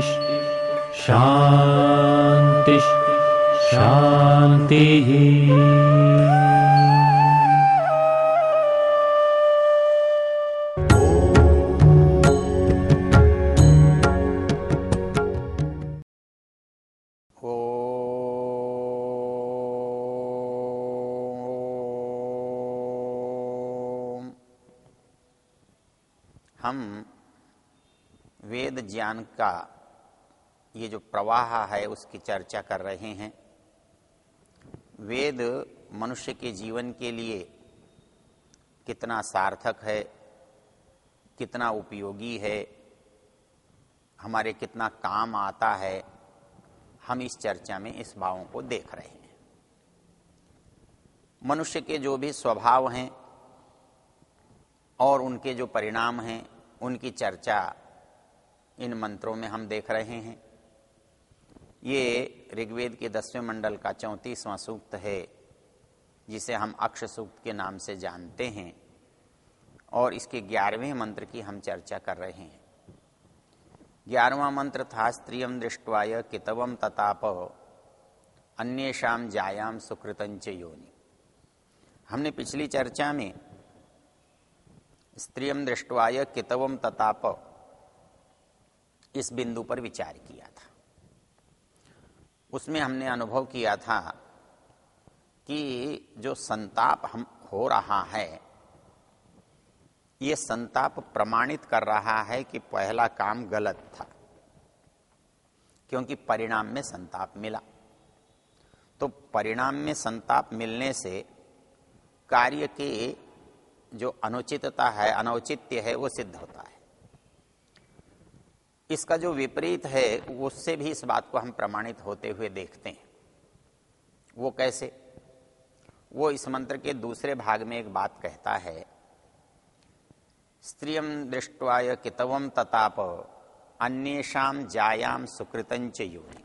शान्तिः शान्तिः। शान्तिः। हम वेद ज्ञान का ये जो प्रवाह है, उसकी चर्चा कर रहे हैं। वेद मनुष्य के जीवन के लिए कितना सार्थक है, कितना उपयोगी है, हमारे कितना काम आता है, हम इस चर्चा में इस भावों को देख रहे हैं। मनुष्य के जो भी स्वभाव हैं और उनके जो परिणाम हैं, उनकी चर्चा इन मंत्रों में हम देख रहे हैं। ये ऋग्वेद के दसवें मंडल का चौंतीसवां सूक्त है, जिसे हम अक्ष सूक्त के नाम से जानते हैं और इसके ग्यारहवें मंत्र की हम चर्चा कर रहे हैं। ग्यारहवा मंत्र था स्त्रियम दृष्टवाय कितवम तताप अन्येषाम जायाम सुकृतंच योनि। हमने पिछली चर्चा में स्त्रियम दृष्टवाय कितवम तताप इस बिंदु पर विचार किया। उसमें हमने अनुभव किया था कि जो संताप हम हो रहा है, ये संताप प्रमाणित कर रहा है कि पहला काम गलत था, क्योंकि परिणाम में संताप मिला। तो परिणाम में संताप मिलने से कार्य के जो अनुचितता है, अनौचित्य है, वो सिद्ध होता है। इसका जो विपरीत है, उससे भी इस बात को हम प्रमाणित होते हुए देखते हैं। वो कैसे? वो इस मंत्र के दूसरे भाग में एक बात कहता है स्त्रियम दृष्टवाय कितवम तताप अन्येषाम जायाम सुकृतंच योनि।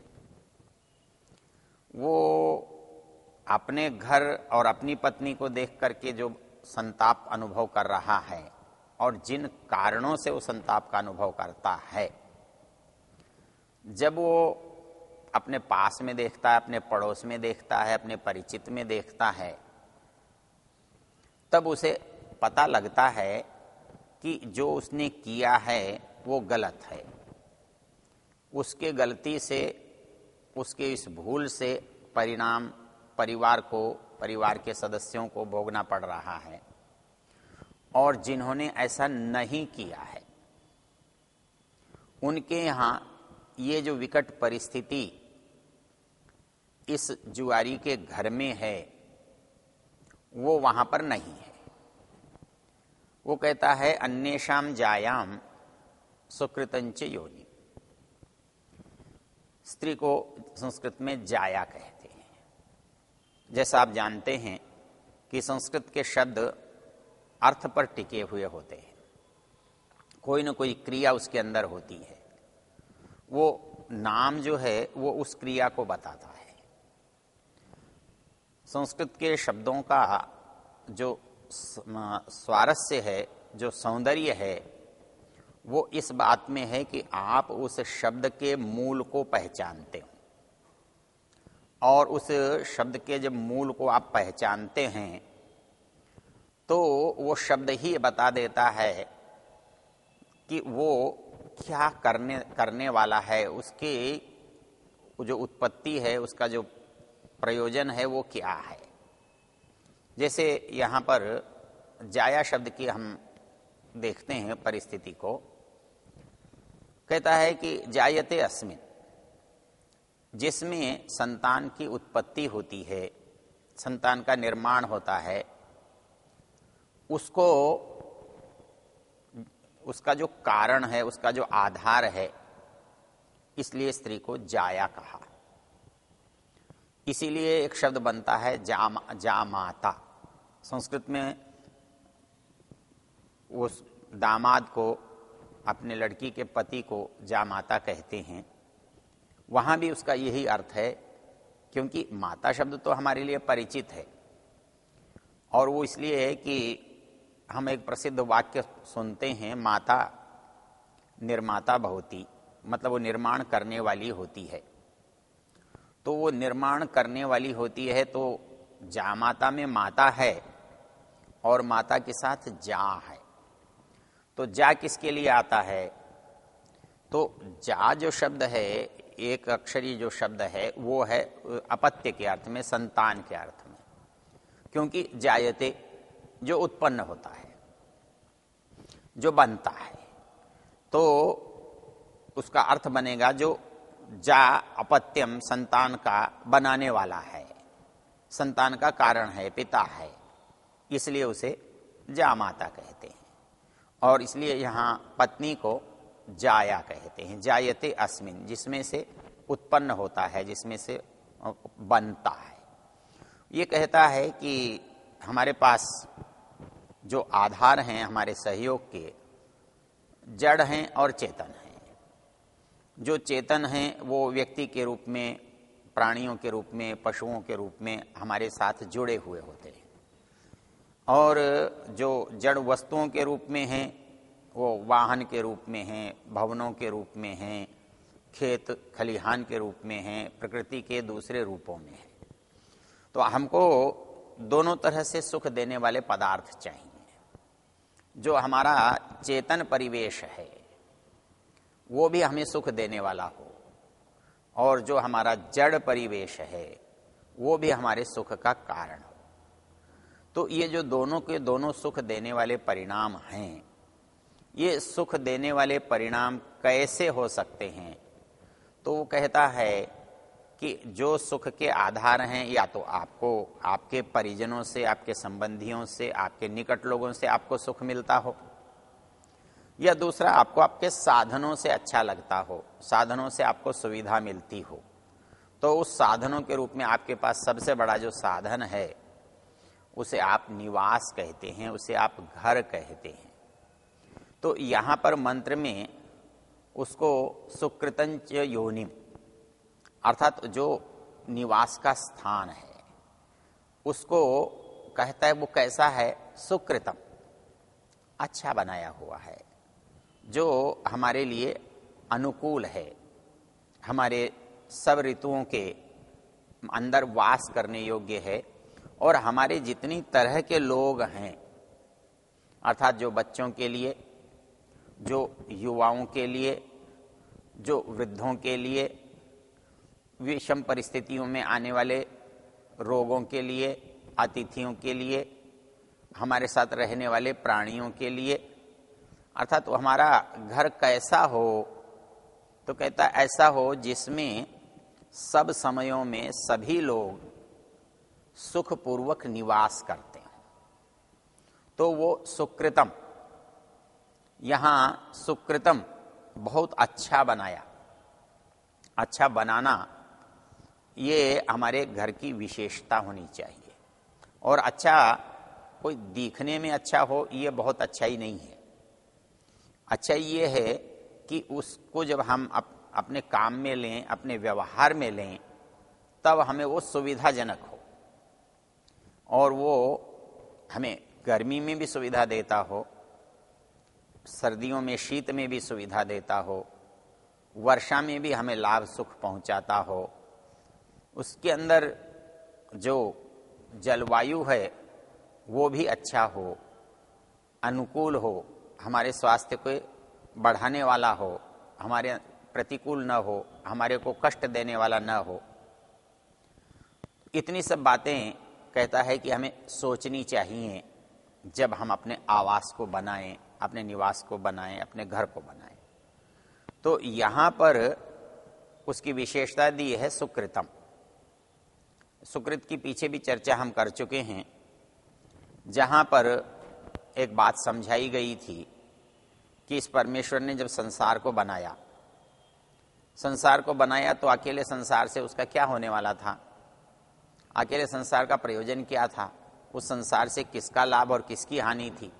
वो अपने घर और अपनी पत्नी को देख करके जो संताप अनुभव कर रहा है और जिन कारणों से वो संताप का अनुभव करता है जब वो अपने पास में देखता है, अपने पड़ोस में देखता है, अपने परिचित में देखता है, तब उसे पता लगता है कि जो उसने किया है, वो गलत है। उसके गलती से, उसके इस भूल से परिणाम, परिवार को, परिवार के सदस्यों को भोगना पड़ रहा है। और जिन्होंने ऐसा नहीं किया है, उनके यहाँ ये जो विकट परिस्थिति इस जुआरी के घर में है, वो वहाँ पर नहीं है। वो कहता है अन्येषाम जायाम सुकृतंच योनि। स्त्री को संस्कृत में जाया कहते हैं। जैसा आप जानते हैं कि संस्कृत के शब्द अर्थ पर टिके हुए होते हैं। कोई न कोई क्रिया उसके अंदर होती है। वो नाम जो है, वो उस क्रिया को बताता है। संस्कृत के शब्दों का जो स्वारस्य है, जो सौंदर्य है, वो इस बात में है कि आप उस शब्द के मूल को पहचानते हो। और उस शब्द के जब मूल को आप पहचानते हैं तो वो शब्द ही बता देता है कि वो क्या करने करने वाला है, उसकी जो उत्पत्ति है, उसका जो प्रयोजन है, वो क्या है? जैसे यहाँ पर जाया शब्द की हम देखते हैं परिस्थिति को। कहता है कि जायते अस्मिन। जिसमें संतान की उत्पत्ति होती है, संतान का निर्माण होता है, उसको उसका जो कारण है, उसका जो आधार है, इसलिए स्त्री को जाया कहा। इसीलिए एक शब्द बनता है जाम, जामाता। संस्कृत में उस दामाद को, अपने लड़की के पति को जामाता कहते हैं। वहाँ भी उसका यही अर्थ है, क्योंकि माता शब्द तो हमारे लिए परिचित है। और वो इसलिए है कि हम एक प्रसिद्ध वाक्य सुनते हैं, माता, निर्माता बहुती मतलब वो निर्माण करने वाली होती है। तो वो निर्माण करने वाली होती है तो जा माता में माता है और माता के साथ जा है। तो जा किसके लिए आता है? तो जा जो शब्द है, एक अक्षरी जो शब्द है, वो है अपत्य के अर्थ में, संतान के अर्थ में। क्योंकि जायते जो उत्पन्न होता है, जो बनता है तो उसका अर्थ बनेगा जो जा अपत्यम संतान का बनाने वाला है। संतान का कारण है, पिता है, इसलिए उसे जा माता कहते हैं। और इसलिए यहाँ पत्नी को जाया कहते हैं, जायते अस्मिन, जिसमें से उत्पन्न होता है, जिसमें से बनता है। ये कहता है कि हमारे पास जो आधार हैं हमारे सहयोग के, जड़ हैं और चेतन हैं। जो चेतन हैं, वो व्यक्ति के रूप में, प्राणियों के रूप में, पशुओं के रूप में हमारे साथ जुड़े हुए होते हैं। और जो जड़ वस्तुओं के रूप में हैं, वो वाहन के रूप में हैं, भवनों के रूप में हैं, खेत, खलिहान के रूप में हैं, प्रकृति के दूसरे रूपों में हैं। तो हमको दोनों तरह से सुख देने वाले पदार्थ चाहिए। जो हमारा चेतन परिवेश है, वो भी हमें सुख देने वाला हो, और जो हमारा जड़ परिवेश है, वो भी हमारे सुख का कारण हो। तो ये जो दोनों के दोनों सुख देने वाले परिणाम हैं, ये सुख देने वाले परिणाम कैसे हो सकते हैं? तो वो कहता है कि जो सुख के आधार हैं, या तो आपको, आपके परिजनों से, आपके संबंधियों से, आपके निकट लोगों से आपको सुख मिलता हो? या दूसरा, आपको आपके साधनों से अच्छा लगता हो, साधनों से आपको सुविधा मिलती हो? तो उस साधनों के रूप में आपके पास सबसे बड़ा जो साधन है, उसे आप निवास कहते हैं, उसे आप घर कहते हैं। तो यहाँ पर मंत्र में उसको सुकृतंच योनिम अर्थात जो निवास का स्थान है, उसको कहता है, वो कैसा है? सुकृतम। अच्छा बनाया हुआ है, जो हमारे लिए अनुकूल है। हमारे सब ऋतुओं के अंदर वास करने योग्य है, और हमारे जितनी तरह के लोग हैं, अर्थात जो बच्चों के लिए, जो युवाओं के लिए, जो वृद्धों के लिए विषम परिस्थितियों में आने वाले रोगों के लिए, अतिथियों के लिए, हमारे साथ रहने वाले प्राणियों के लिए, अर्थात तो हमारा घर कैसा हो तो कहता ऐसा हो जिसमें सब समयों में सभी लोग सुखपूर्वक निवास करते हैं। तो वो सुकृतम, यहाँ सुकृतम बहुत अच्छा बनाया अच्छा बनाना ये हमारे घर की विशेषता होनी चाहिए। और अच्छा कोई दिखने में अच्छा हो ये बहुत अच्छा ही नहीं है। अच्छा ये है कि उसको जब हम अप, अपने काम में लें अपने व्यवहार में लें तब हमें वो सुविधाजनक हो। और वो हमें गर्मी में भी सुविधा देता हो सर्दियों में शीत में भी सुविधा देता हो वर्षा में भी हमें लाभ सुख पहुंचाता हो उसके अंदर जो जलवायु है, वो भी अच्छा हो, अनुकूल हो, हमारे स्वास्थ्य को बढ़ाने वाला हो, हमारे प्रतिकूल न हो, हमारे को कष्ट देने वाला न हो। इतनी सब बातें कहता है कि हमें सोचनी चाहिए, जब हम अपने आवास को बनाएँ, अपने निवास को बनाएँ, अपने घर को बनाएँ। तो यहाँ पर उसकी विशेषता दी है सुकृतम। सुकृत की पीछे भी चर्चा हम कर चुके हैं, जहाँ पर एक बात समझाई गई थी कि इस परमेश्वर ने जब संसार को बनाया, संसार को बनाया तो अकेले संसार से उसका क्या होने वाला था? अकेले संसार का प्रयोजन क्या था? उस संसार से किसका लाभ और किसकी हानि थी?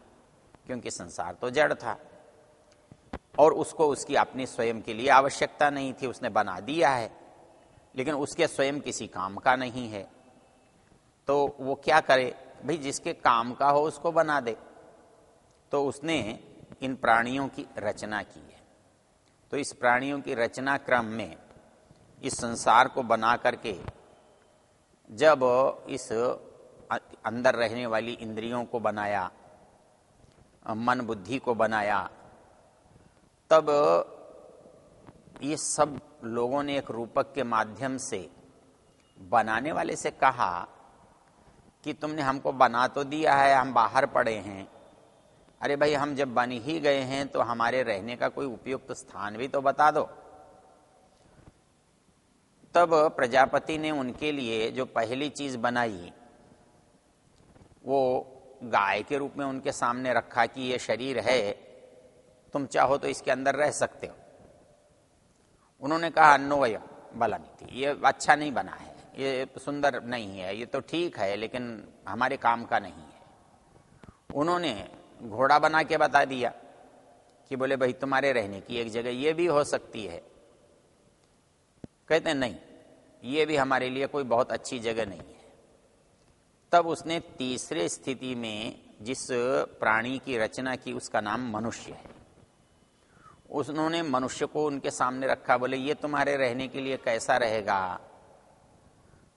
क्योंकि संसार तो जड़ था, और उसको उसकी अपनी स्वयं के लिए आवश्यकता नहीं थी, उसने बना दिया है। लेकिन उसके स्वयं किसी काम का नहीं है। तो वो क्या करे? भाई, जिसके काम का हो उसको बना दे। तो उसने इन प्राणियों की रचना की है। तो इस प्राणियों की रचना क्रम में इस संसार को बना करके जब इस अंदर रहने वाली इंद्रियों को बनाया मन बुद्धि को बनाया, तब ये सब लोगों ने एक रूपक के माध्यम से बनाने वाले से कहा कि तुमने हमको बना तो दिया है, हम बाहर पड़े हैं। अरे भाई, हम जब बन ही गए हैं तो हमारे रहने का कोई उपयुक्त स्थान भी तो बता दो। तब प्रजापति ने उनके लिए जो पहली चीज़ बनाई, वो गाय के रूप में उनके सामने रखा कि ये शरीर है, तुम चाहो तो इसके अंदर रह सकते हो। उन्होंने कहा अन्नोय बला नीति ये अच्छा नहीं बना है, ये सुंदर नहीं है, ये तो ठीक है, लेकिन हमारे काम का नहीं है। उन्होंने घोड़ा बना के बता दिया कि बोले, भाई, तुम्हारे रहने की एक जगह ये भी हो सकती है। कहते हैं नहीं, ये भी हमारे लिए कोई बहुत अच्छी जगह नहीं है। तब उसने तीसरे स्थिति में जिस प्राणी की रचना की, उसका नाम मनुष्य है। उन्होंने मनुष्य को उनके सामने रखा, बोले, ये तुम्हारे रहने के लिए कैसा रहेगा?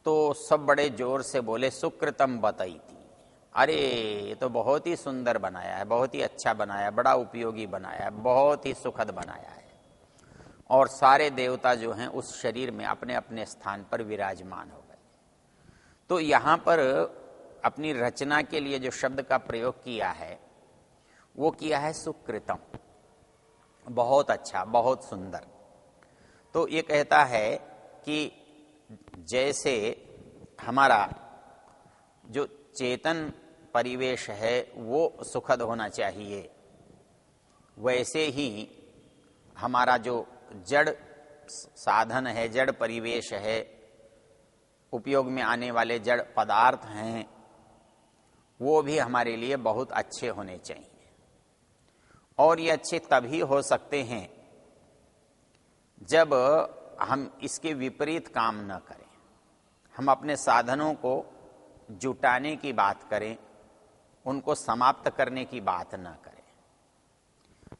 तो सब बड़े ज़ोर से बोले, सुकृतम बताई थी अरे, ये तो बहुत ही सुंदर बनाया है, बहुत ही अच्छा बनाया बड़ा उपयोगी बनाया है, बहुत ही सुखद बनाया है। और सारे देवता जो हैं, उस शरीर में अपने अपने स्थान पर विराजमान हो गए। तो यहाँ पर अपनी रचना के लिए जो शब्द का प्रयोग किया है, वो किया है सुकृतम। बहुत अच्छा बहुत सुंदर। तो ये कहता है कि जैसे हमारा जो चेतन परिवेश है, वो सुखद होना चाहिए। वैसे ही हमारा जो जड़ साधन है, जड़ परिवेश है, उपयोग में आने वाले जड़ पदार्थ हैं, वो भी हमारे लिए बहुत अच्छे होने चाहिए। और ये अच्छे तभी हो सकते हैं जब हम इसके विपरीत काम न करें। हम अपने साधनों को जुटाने की बात करें, उनको समाप्त करने की बात न करें।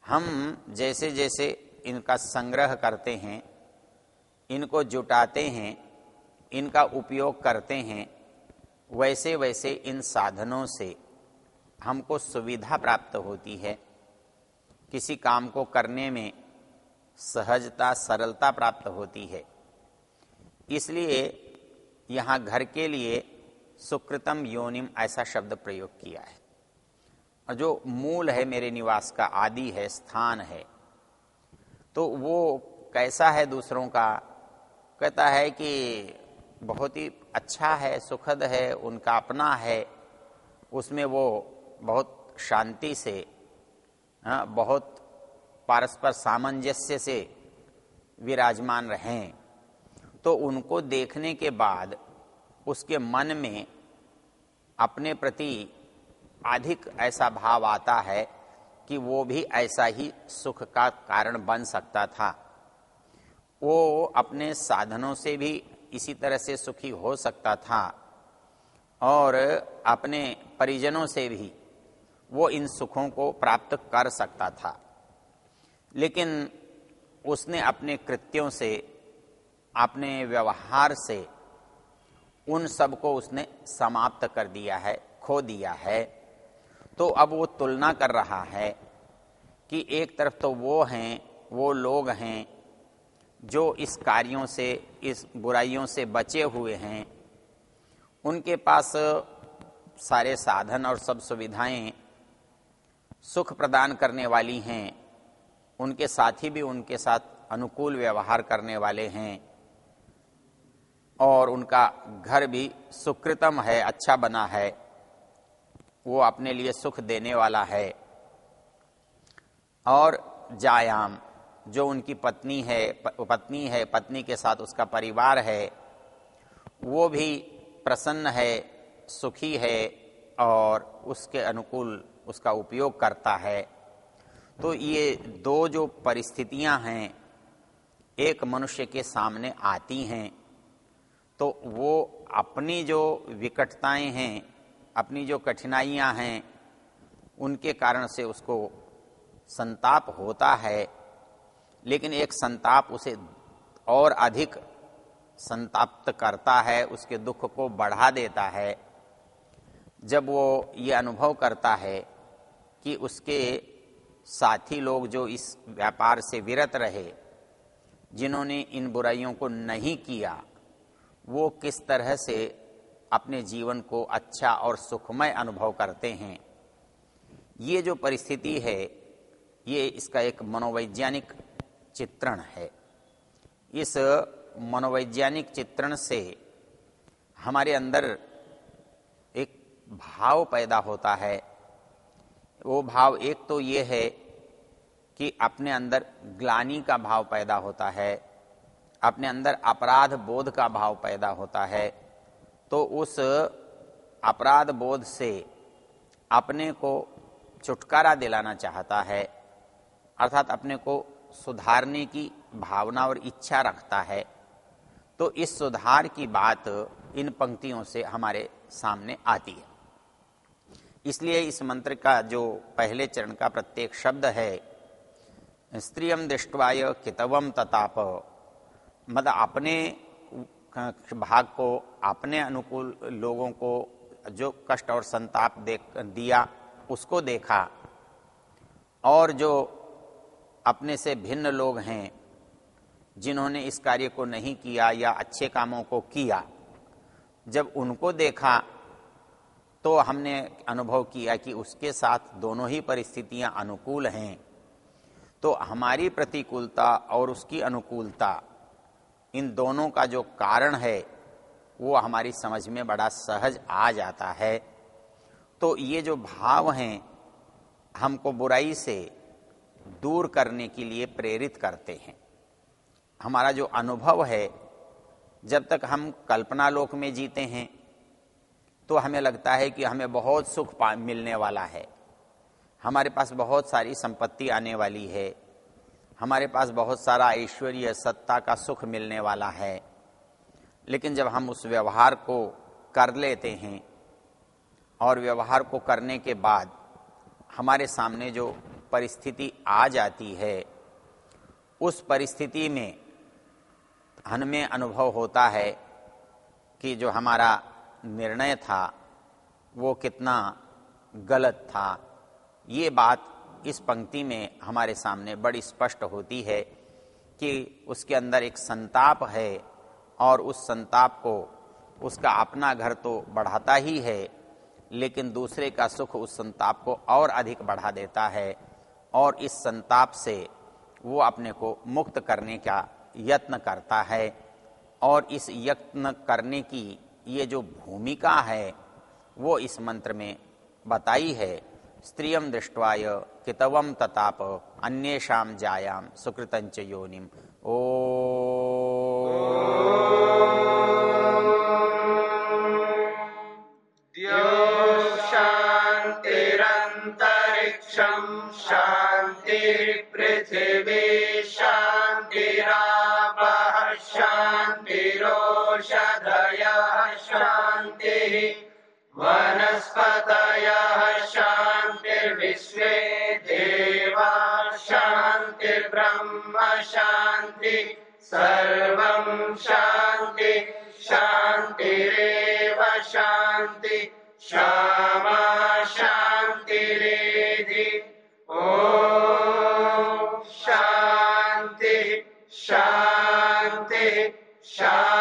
हम जैसे जैसे इनका संग्रह करते हैं, इनको जुटाते हैं, इनका उपयोग करते हैं वैसे वैसे इन साधनों से हमको सुविधा प्राप्त होती है। किसी काम को करने में सहजता, सरलता प्राप्त होती है। इसलिए यहाँ घर के लिए सुकृतम योनिम ऐसा शब्द प्रयोग किया है। और जो मूल है मेरे निवास का, आदि है, स्थान है तो वो कैसा है दूसरों का? कहता है कि बहुत ही अच्छा है, सुखद है, उनका अपना है, उसमें वो बहुत शांति से हाँ, बहुत पारस्पर सामंजस्य से विराजमान रहें। तो उनको देखने के बाद उसके मन में अपने प्रति अधिक ऐसा भाव आता है कि वो भी ऐसा ही सुख का कारण बन सकता था। वो अपने साधनों से भी इसी तरह से सुखी हो सकता था और अपने परिजनों से भी वो इन सुखों को प्राप्त कर सकता था। लेकिन उसने अपने कृत्यों से, अपने व्यवहार से उन सबको उसने समाप्त कर दिया है, खो दिया है। तो अब वो तुलना कर रहा है कि एक तरफ़ तो वो हैं, वो लोग हैं जो इस कार्यों से, इस बुराइयों से बचे हुए हैं। उनके पास सारे साधन और सब सुविधाएँ सुख प्रदान करने वाली हैं। उनके साथी भी उनके साथ अनुकूल व्यवहार करने वाले हैं। और उनका घर भी सुकृतम है अच्छा बना है। वो अपने लिए सुख देने वाला है। और जायाम, जो उनकी पत्नी है पत्नी है, पत्नी के साथ उसका परिवार है, वो भी प्रसन्न है, सुखी है और उसके अनुकूल उसका उपयोग करता है। तो ये दो जो परिस्थितियाँ हैं, एक मनुष्य के सामने आती हैं तो वो अपनी जो विकटताएँ हैं, अपनी जो कठिनाइयाँ हैं, उनके कारण से उसको संताप होता है। लेकिन एक संताप उसे और अधिक संताप्त करता है, उसके दुख को बढ़ा देता है। जब वो ये अनुभव करता है कि उसके साथी लोग जो इस व्यापार से विरत रहे, जिन्होंने इन बुराइयों को नहीं किया, वो किस तरह से अपने जीवन को अच्छा और सुखमय अनुभव करते हैं, ये जो परिस्थिति है, ये इसका एक मनोवैज्ञानिक चित्रण है। इस मनोवैज्ञानिक चित्रण से हमारे अंदर भाव पैदा होता है। वो भाव एक तो ये है कि अपने अंदर ग्लानी का भाव पैदा होता है, अपने अंदर अपराध बोध का भाव पैदा होता है। तो उस अपराध बोध से अपने को छुटकारा दिलाना चाहता है, अर्थात अपने को सुधारने की भावना और इच्छा रखता है। तो इस सुधार की बात इन पंक्तियों से हमारे सामने आती है। इसलिए इस मंत्र का जो पहले चरण का प्रत्येक शब्द है स्त्रियम दृष्टवाय कितवम तताप। मत अपने भाग को अपने अनुकूल लोगों को जो कष्ट और संताप देख, दिया, उसको देखा। और जो अपने से भिन्न लोग हैं, जिन्होंने इस कार्य को नहीं किया या अच्छे कामों को किया, जब उनको देखा तो हमने अनुभव किया कि उसके साथ दोनों ही परिस्थितियाँ अनुकूल हैं। तो हमारी प्रतिकूलता और उसकी अनुकूलता, इन दोनों का जो कारण है, वो हमारी समझ में बड़ा सहज आ जाता है। तो ये जो भाव हैं, हमको बुराई से दूर करने के लिए प्रेरित करते हैं। हमारा जो अनुभव है, जब तक हम कल्पना लोक में जीते हैं तो हमें लगता है कि हमें बहुत सुख मिलने वाला है। हमारे पास बहुत सारी संपत्ति आने वाली है। हमारे पास बहुत सारा ऐश्वर्य सत्ता का सुख मिलने वाला है। लेकिन जब हम उस व्यवहार को कर लेते हैं और व्यवहार को करने के बाद हमारे सामने जो परिस्थिति आ जाती है, उस परिस्थिति में हमें अनुभव होता है कि जो हमारा निर्णय था, वो कितना गलत था, ये बात इस पंक्ति में हमारे सामने बड़ी स्पष्ट होती है कि उसके अंदर एक संताप है और उस संताप को उसका अपना घर तो बढ़ाता ही है, लेकिन दूसरे का सुख उस संताप को और अधिक बढ़ा देता है और इस संताप से वो अपने को मुक्त करने का यत्न करता है और इस यत्न करने की ये जो भूमिका है, वो इस मंत्र में बताई है स्त्रियम दृष्टवाय कितवम तताप अन्येषाम जायाम सुकृतंच योनिम। ओ। विश्वे देवा शांति ब्रह्म शांति सर्व शांति शांति शान्ति क्षमा शान्तिरेधि। ओ शांति शांति शांति